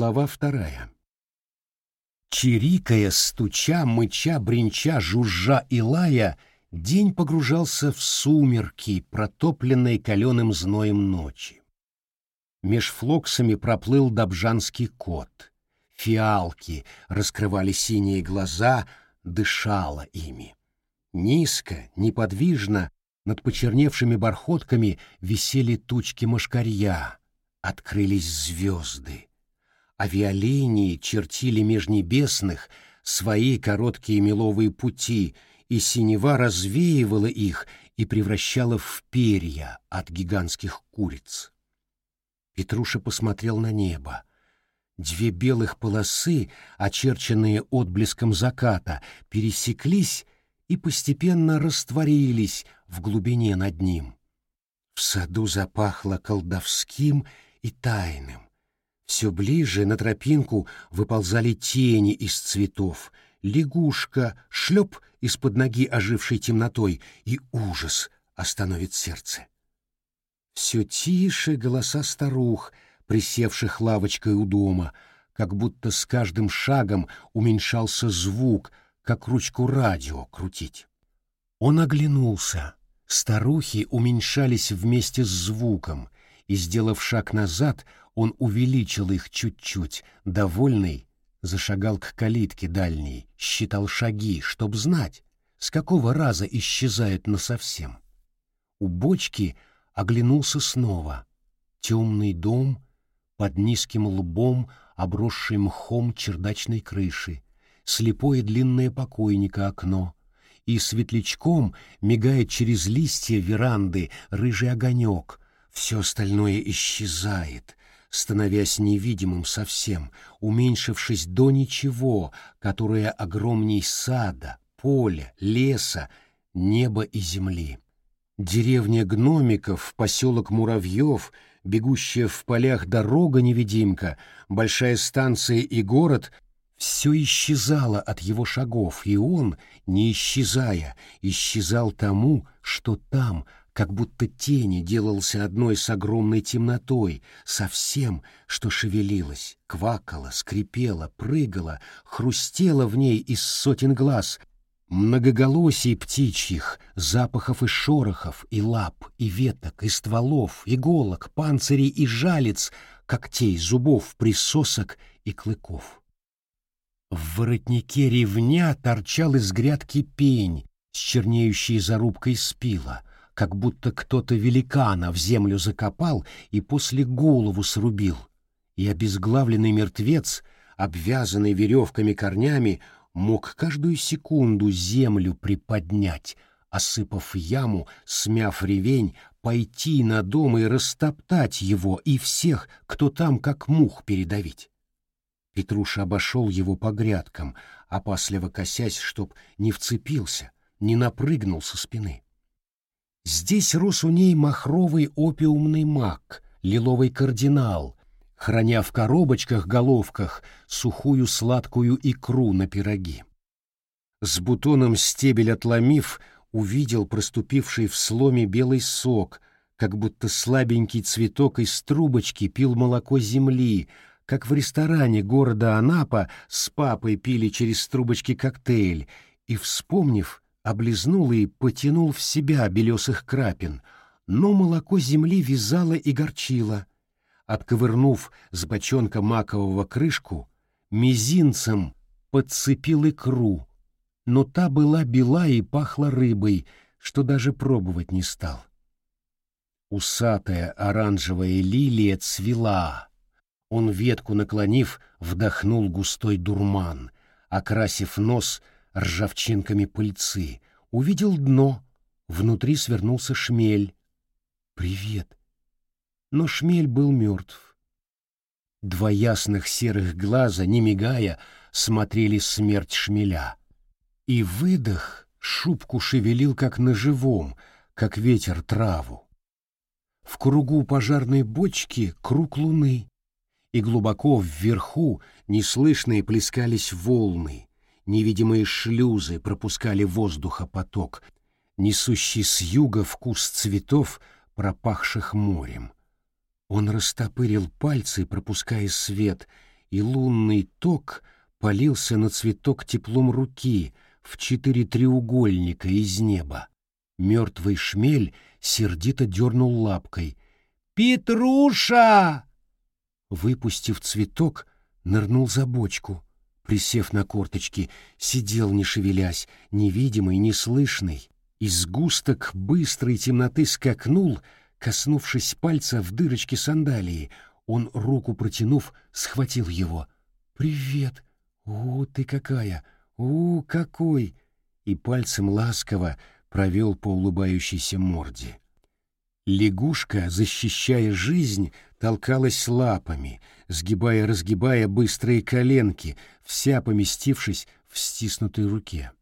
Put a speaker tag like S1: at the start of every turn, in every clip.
S1: Глава вторая. Чирикая, стуча, мыча, бренча, жужжа и лая, день погружался в сумерки, протопленные каленым зноем ночи. Меж флоксами проплыл добжанский кот. Фиалки раскрывали синие глаза, дышала ими. Низко, неподвижно, над почерневшими бархотками висели тучки мошкарья, открылись звезды. Авиалинии чертили межнебесных свои короткие меловые пути, и синева развеивала их и превращала в перья от гигантских куриц. Петруша посмотрел на небо. Две белых полосы, очерченные отблеском заката, пересеклись и постепенно растворились в глубине над ним. В саду запахло колдовским и тайным. Все ближе на тропинку выползали тени из цветов, лягушка, шлеп из-под ноги ожившей темнотой, и ужас остановит сердце. Все тише голоса старух, присевших лавочкой у дома, как будто с каждым шагом уменьшался звук, как ручку радио крутить. Он оглянулся. Старухи уменьшались вместе с звуком, и, сделав шаг назад, он увеличил их чуть-чуть, довольный, зашагал к калитке дальней, считал шаги, чтоб знать, с какого раза исчезают насовсем. У бочки оглянулся снова. Темный дом под низким лбом, обросший мхом чердачной крыши, слепое длинное покойника окно, и светлячком мигает через листья веранды рыжий огонек, все остальное исчезает, становясь невидимым совсем, уменьшившись до ничего, которое огромней сада, поля, леса, неба и земли. Деревня гномиков, поселок муравьев, бегущая в полях дорога-невидимка, большая станция и город — все исчезало от его шагов, и он, не исчезая, исчезал тому, что там — как будто тени делался одной с огромной темнотой, со всем, что шевелилось, квакало, скрипело, прыгало, хрустело в ней из сотен глаз, многоголосий птичьих, запахов и шорохов, и лап, и веток, и стволов, иголок, панцирей и жалец, когтей, зубов, присосок и клыков. В воротнике ревня торчал из грядки пень с чернеющей зарубкой спила — как будто кто-то великана в землю закопал и после голову срубил, и обезглавленный мертвец, обвязанный веревками корнями, мог каждую секунду землю приподнять, осыпав яму, смяв ревень, пойти на дом и растоптать его и всех, кто там как мух передавить. Петруша обошел его по грядкам, опасливо косясь, чтоб не вцепился, не напрыгнул со спины. Здесь рос у ней махровый опиумный мак, лиловый кардинал, храня в коробочках-головках сухую сладкую икру на пироги. С бутоном стебель отломив, увидел проступивший в сломе белый сок, как будто слабенький цветок из трубочки пил молоко земли, как в ресторане города Анапа с папой пили через трубочки коктейль, и, вспомнив, облизнул и потянул в себя белесых крапин, но молоко земли вязало и горчило. Отковырнув с бочонка макового крышку, мизинцем подцепил икру, но та была бела и пахла рыбой, что даже пробовать не стал. Усатая оранжевая лилия цвела. Он ветку наклонив, вдохнул густой дурман, окрасив нос — ржавчинками пыльцы, увидел дно, внутри свернулся шмель. «Привет!» Но шмель был мертв. Два ясных серых глаза, не мигая, смотрели смерть шмеля. И выдох шубку шевелил, как на живом, как ветер траву. В кругу пожарной бочки круг луны, и глубоко вверху неслышные плескались волны, Невидимые шлюзы пропускали воздуха поток, несущий с юга вкус цветов, пропахших морем. Он растопырил пальцы, пропуская свет, и лунный ток полился на цветок теплом руки в четыре треугольника из неба. Мертвый шмель сердито дернул лапкой. «Петруша!» Выпустив цветок, нырнул за бочку. Присев на корточки, сидел, не шевелясь, невидимый, неслышный. Из густок быстрой темноты скакнул, коснувшись пальца в дырочке сандалии. Он, руку протянув, схватил его. «Привет! У, ты какая! У, какой!» И пальцем ласково провел по улыбающейся морде. Лягушка, защищая жизнь, толкалась лапами, сгибая-разгибая быстрые коленки, вся поместившись в стиснутой руке.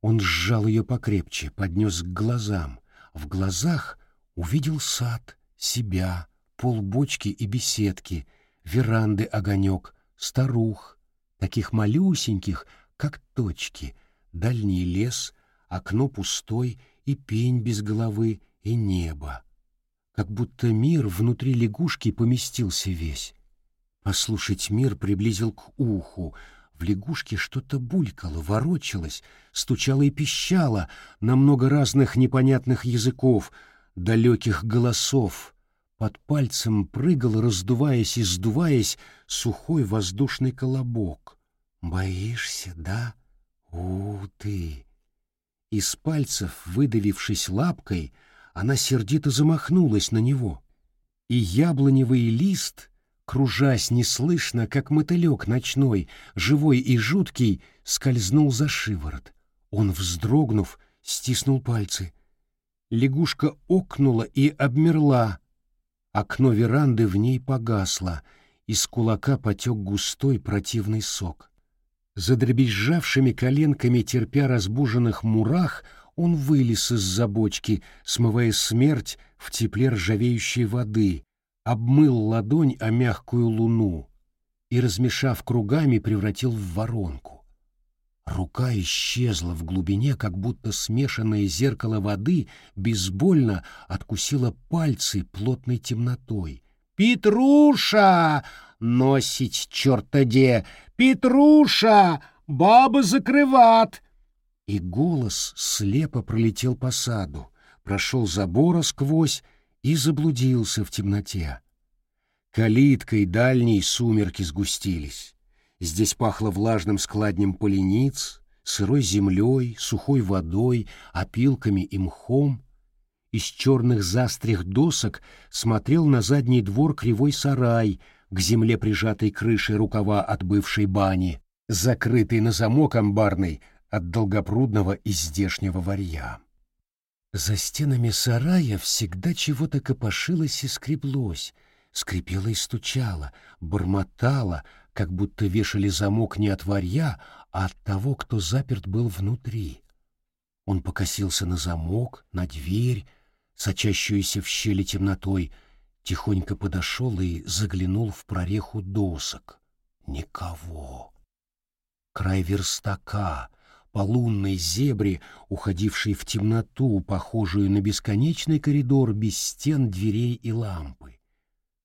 S1: Он сжал ее покрепче, поднес к глазам. В глазах увидел сад, себя, полбочки и беседки, веранды огонек, старух, таких малюсеньких, как точки, дальний лес, окно пустой и пень без головы, и небо. Как будто мир внутри лягушки поместился весь. Послушать мир приблизил к уху, в лягушке что-то булькало, ворочалось, стучало и пищало на много разных непонятных языков, далеких голосов. Под пальцем прыгал, раздуваясь и сдуваясь, сухой воздушный колобок. «Боишься, да? У ты!» Из пальцев, выдавившись лапкой, она сердито замахнулась на него. И яблоневый лист кружась неслышно, как мотылек ночной, живой и жуткий, скользнул за шиворот. Он, вздрогнув, стиснул пальцы. Лягушка окнула и обмерла. Окно веранды в ней погасло, из кулака потек густой противный сок. Задребезжавшими коленками, терпя разбуженных мурах, он вылез из-за бочки, смывая смерть в тепле ржавеющей воды, обмыл ладонь о мягкую луну и, размешав кругами, превратил в воронку. Рука исчезла в глубине, как будто смешанное зеркало воды безбольно откусило пальцы плотной темнотой. «Петруша! Носить черта де! Петруша! Баба закрыват!» И голос слепо пролетел по саду, прошел забора сквозь и заблудился в темноте. Калиткой дальней сумерки сгустились. Здесь пахло влажным складнем полениц, сырой землей, сухой водой, опилками и мхом. Из черных застрях досок смотрел на задний двор кривой сарай, к земле прижатой крышей рукава от бывшей бани, закрытый на замок амбарный от долгопрудного и здешнего варья. За стенами сарая всегда чего-то копошилось и скреблось, скрипело и стучало, бормотало, как будто вешали замок не от варья, а от того, кто заперт был внутри. Он покосился на замок, на дверь, сочащуюся в щели темнотой, тихонько подошел и заглянул в прореху досок. Никого. Край верстака, по лунной зебре, уходившей в темноту, похожую на бесконечный коридор без стен, дверей и лампы.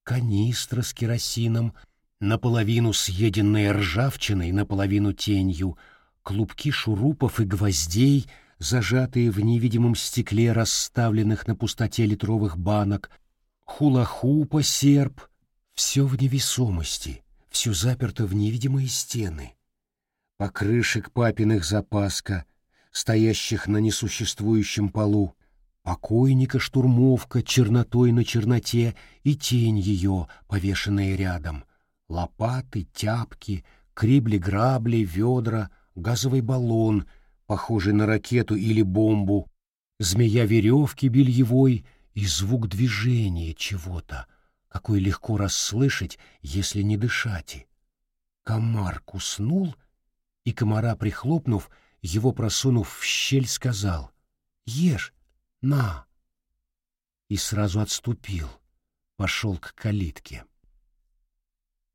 S1: Канистра с керосином, наполовину съеденная ржавчиной, наполовину тенью, клубки шурупов и гвоздей, зажатые в невидимом стекле расставленных на пустоте литровых банок, хула-хупа, серп — все в невесомости, все заперто в невидимые стены покрышек папиных запаска, стоящих на несуществующем полу, покойника штурмовка чернотой на черноте и тень ее, повешенная рядом, лопаты, тяпки, крибли-грабли, ведра, газовый баллон, похожий на ракету или бомбу, змея веревки бельевой и звук движения чего-то, какой легко расслышать, если не дышать. Комар куснул и комара, прихлопнув, его просунув в щель, сказал «Ешь, на!» и сразу отступил, пошел к калитке.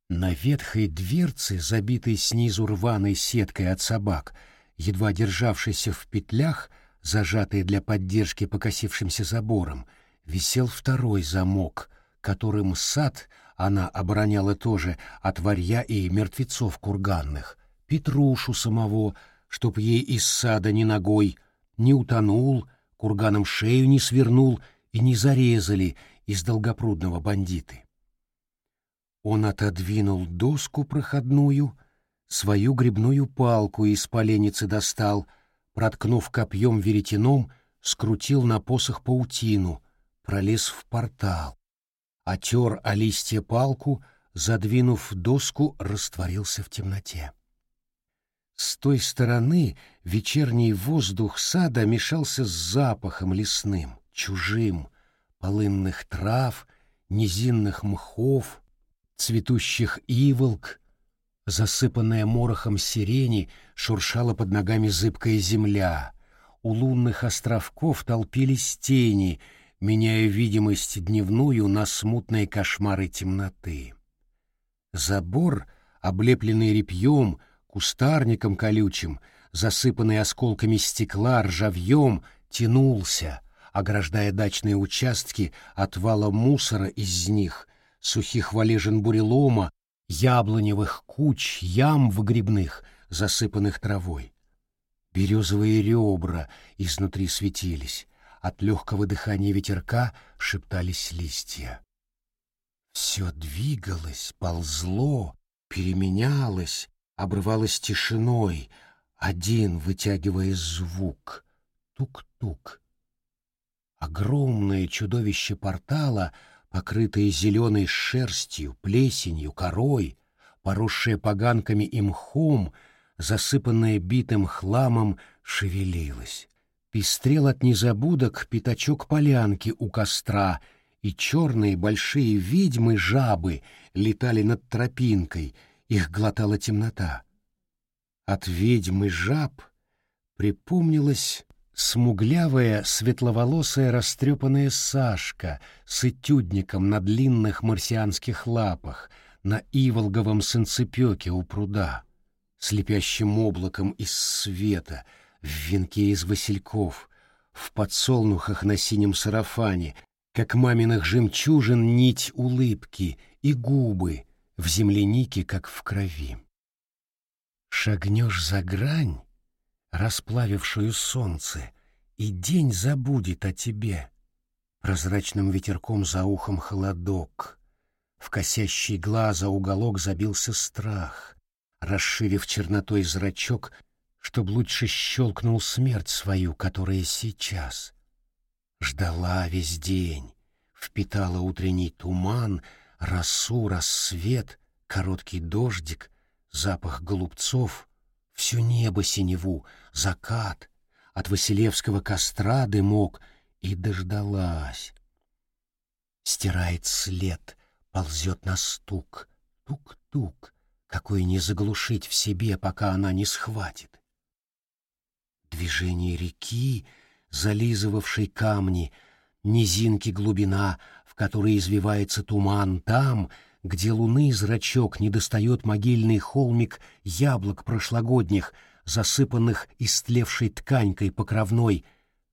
S1: На ветхой дверце, забитой снизу рваной сеткой от собак, едва державшейся в петлях, зажатой для поддержки покосившимся забором, висел второй замок, которым сад она обороняла тоже от варья и мертвецов курганных, Петрушу самого, чтоб ей из сада ни ногой, не утонул, курганом шею не свернул и не зарезали из долгопрудного бандиты. Он отодвинул доску проходную, свою грибную палку из поленницы достал, проткнув копьем веретеном, скрутил на посох паутину, пролез в портал, отер о листья палку, задвинув доску, растворился в темноте. С той стороны вечерний воздух сада мешался с запахом лесным, чужим, полынных трав, низинных мхов, цветущих иволк, засыпанная морохом сирени, шуршала под ногами зыбкая земля. У лунных островков толпились тени, меняя видимость дневную на смутные кошмары темноты. Забор, облепленный репьем, кустарником колючим, засыпанный осколками стекла, ржавьем, тянулся, ограждая дачные участки от вала мусора из них, сухих валежин бурелома, яблоневых куч, ям выгребных, засыпанных травой. Березовые ребра изнутри светились, от легкого дыхания ветерка шептались листья. Все двигалось, ползло, переменялось, обрывалось тишиной, один вытягивая звук — тук-тук. Огромное чудовище портала, покрытое зеленой шерстью, плесенью, корой, поросшее поганками и мхом, засыпанное битым хламом, шевелилось. Пестрел от незабудок пятачок полянки у костра, и черные большие ведьмы-жабы летали над тропинкой — их глотала темнота. От ведьмы жаб припомнилась смуглявая, светловолосая, растрепанная Сашка с этюдником на длинных марсианских лапах на иволговом санцепёке у пруда, слепящим облаком из света, в венке из васильков, в подсолнухах на синем сарафане, как маминых жемчужин нить улыбки и губы, в землянике, как в крови. Шагнешь за грань, расплавившую солнце, и день забудет о тебе. Прозрачным ветерком за ухом холодок, в косящий глаза уголок забился страх, расширив чернотой зрачок, чтоб лучше щелкнул смерть свою, которая сейчас. Ждала весь день, впитала утренний туман — росу, рассвет, короткий дождик, запах голубцов, всю небо синеву, закат, от Василевского костра дымок, и дождалась. Стирает след, ползет на стук, тук-тук, какой не заглушить в себе, пока она не схватит. Движение реки, зализывавшей камни, низинки глубина, которой извивается туман, там, где луны зрачок не достает могильный холмик яблок прошлогодних, засыпанных истлевшей тканькой покровной,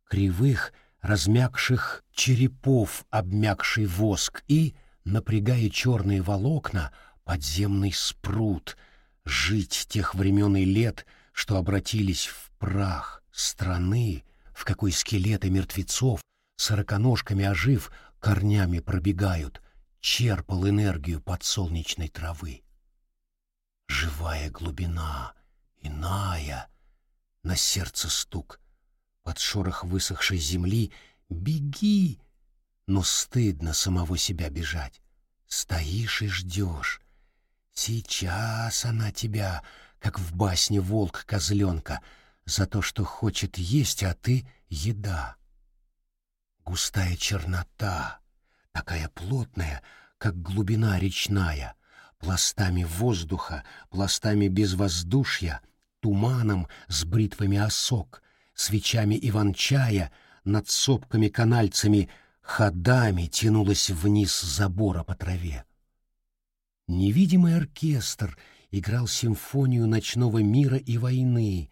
S1: кривых, размягших черепов обмякший воск и, напрягая черные волокна, подземный спрут, жить тех времен и лет, что обратились в прах страны, в какой скелеты мертвецов, сороконожками ожив, корнями пробегают, черпал энергию подсолнечной травы. Живая глубина, иная, на сердце стук, под шорох высохшей земли «Беги!» Но стыдно самого себя бежать. Стоишь и ждешь. Сейчас она тебя, как в басне волк козленка, за то, что хочет есть, а ты — еда густая чернота, такая плотная, как глубина речная, пластами воздуха, пластами безвоздушья, туманом с бритвами осок, свечами иван-чая, над сопками-канальцами, ходами тянулась вниз забора по траве. Невидимый оркестр играл симфонию ночного мира и войны,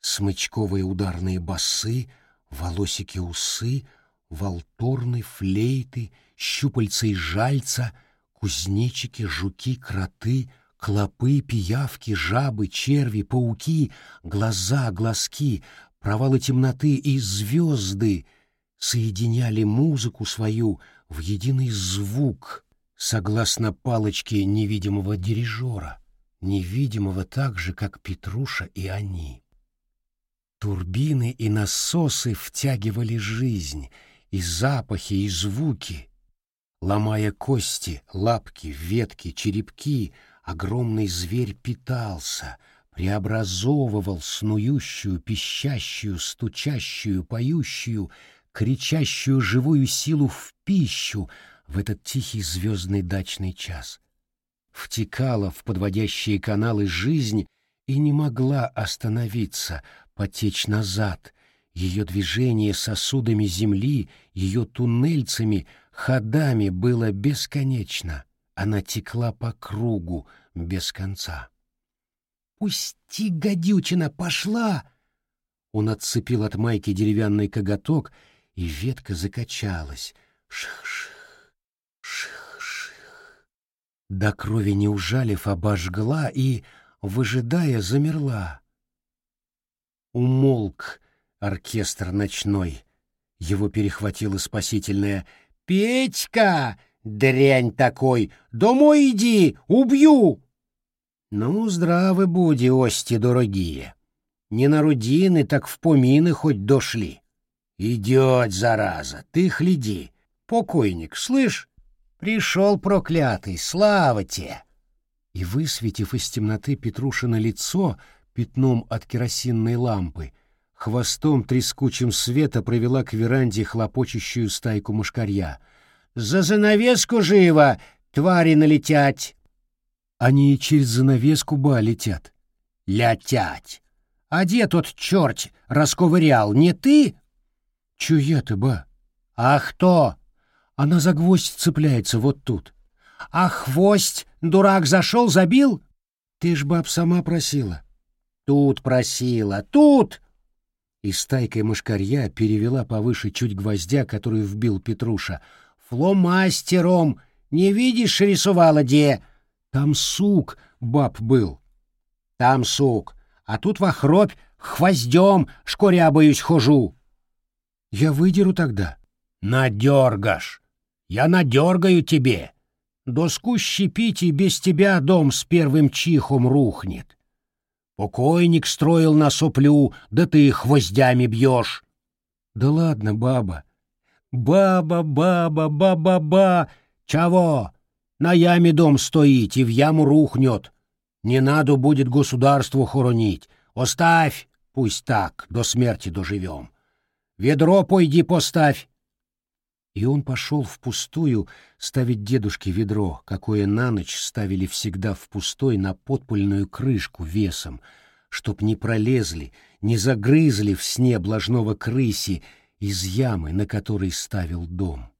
S1: смычковые ударные басы, волосики усы — валторны, флейты, щупальца и жальца, Кузнечики, жуки, кроты, клопы, пиявки, жабы, черви, пауки, глаза, глазки, провалы темноты и звезды соединяли музыку свою в единый звук, согласно палочке невидимого дирижера, невидимого так же, как Петруша и они. Турбины и насосы втягивали жизнь, и запахи, и звуки. Ломая кости, лапки, ветки, черепки, огромный зверь питался, преобразовывал снующую, пищащую, стучащую, поющую, кричащую живую силу в пищу в этот тихий звездный дачный час. Втекала в подводящие каналы жизнь и не могла остановиться, потечь назад. Ее движение сосудами земли, ее туннельцами, ходами было бесконечно. Она текла по кругу без конца. «Пусти, гадючина, пошла!» Он отцепил от майки деревянный коготок, и ветка закачалась. Ших-ших, ших-ших. До крови не ужалив, обожгла и, выжидая, замерла. Умолк оркестр ночной. Его перехватило спасительное «Петька, дрянь такой, домой иди, убью!» Ну, здравы буди, ости дорогие. Не на рудины, так в помины хоть дошли. Идет, зараза, ты хляди. Покойник, слышь? Пришел проклятый, слава тебе! И, высветив из темноты Петрушина лицо, пятном от керосинной лампы, хвостом трескучим света провела к веранде хлопочущую стайку мушкарья. «За занавеску живо! Твари налетять!» Они и через занавеску ба летят. «Летять! А где тот черт расковырял, не ты?» «Чё ты, ба?» «А кто?» «Она за гвоздь цепляется вот тут». «А хвость, дурак, зашел, забил?» «Ты ж, баб, сама просила». Тут просила, тут!» И стайкой мышкарья перевела повыше чуть гвоздя, который вбил Петруша. «Фломастером! Не видишь, рисовала где?» «Там сук, баб, был». «Там сук, а тут во хробь хвоздем шкорябаюсь хожу». «Я выдеру тогда». «Надергаш! Я надергаю тебе! Доску щепить, и без тебя дом с первым чихом рухнет. Покойник строил на соплю, да ты хвоздями бьешь. Да ладно, баба. Баба, баба, баба-ба. Чего? На яме дом стоит и в яму рухнет. Не надо будет государству хоронить. Оставь, пусть так, до смерти доживем. Ведро пойди поставь. И он пошел в пустую ставить дедушке ведро, какое на ночь ставили всегда в пустой на подпольную крышку весом, чтоб не пролезли, не загрызли в сне блажного крыси из ямы, на которой ставил дом.